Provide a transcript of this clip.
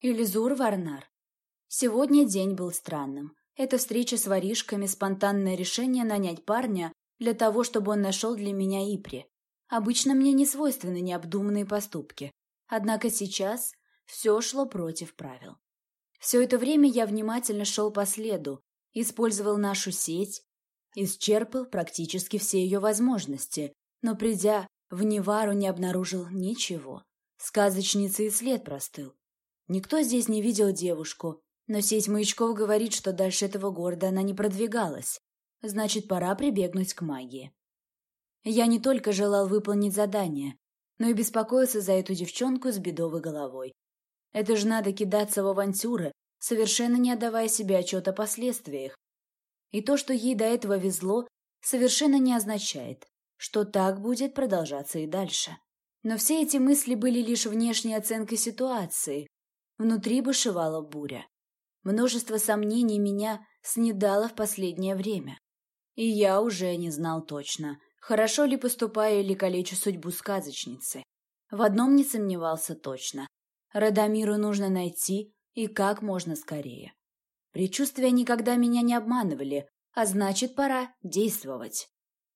Элизур Варнар. Сегодня день был странным. Эта встреча с воришками, спонтанное решение нанять парня для того, чтобы он нашел для меня Ипри. Обычно мне не свойственны необдуманные поступки. Однако сейчас все шло против правил. Все это время я внимательно шел по следу, использовал нашу сеть, исчерпал практически все ее возможности, но, придя в Невару, не обнаружил ничего. Сказочница и след простыл. Никто здесь не видел девушку, но сеть маячков говорит, что дальше этого города она не продвигалась. Значит, пора прибегнуть к магии. Я не только желал выполнить задание, но и беспокоился за эту девчонку с бедовой головой. Это же надо кидаться в авантюры, совершенно не отдавая себе отчет о последствиях. И то, что ей до этого везло, совершенно не означает, что так будет продолжаться и дальше. Но все эти мысли были лишь внешней оценкой ситуации. Внутри бушевала буря. Множество сомнений меня снедало в последнее время. И я уже не знал точно, хорошо ли поступаю или калечу судьбу сказочницы. В одном не сомневался точно. Радомиру нужно найти и как можно скорее. Предчувствия никогда меня не обманывали, а значит, пора действовать.